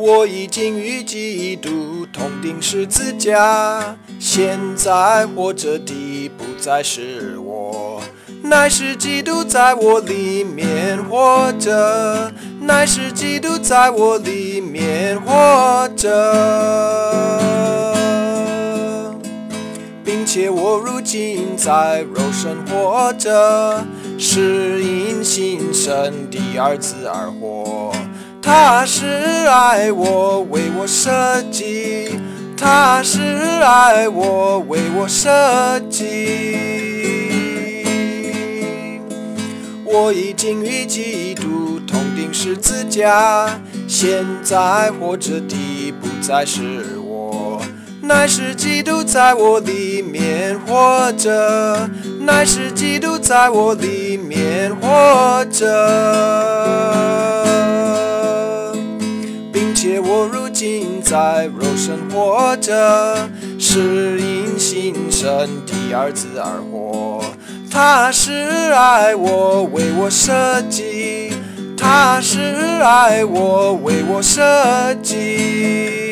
我已经与基督同钉十字架，现在活着的不再是我，乃是基督在我里面活着，乃是基督在我里面活着。并且我如今在肉身活着，是因信神的儿子而活。他是爱我，为我设计；他是爱我，为我设计。我已经与基督同钉十字架，现在活着的不再是我，乃是基督在我里面活着，乃是基督在我里面活着。在肉身活着，是因心生第二子而活。他是爱我，为我设计；他是爱我，为我设计。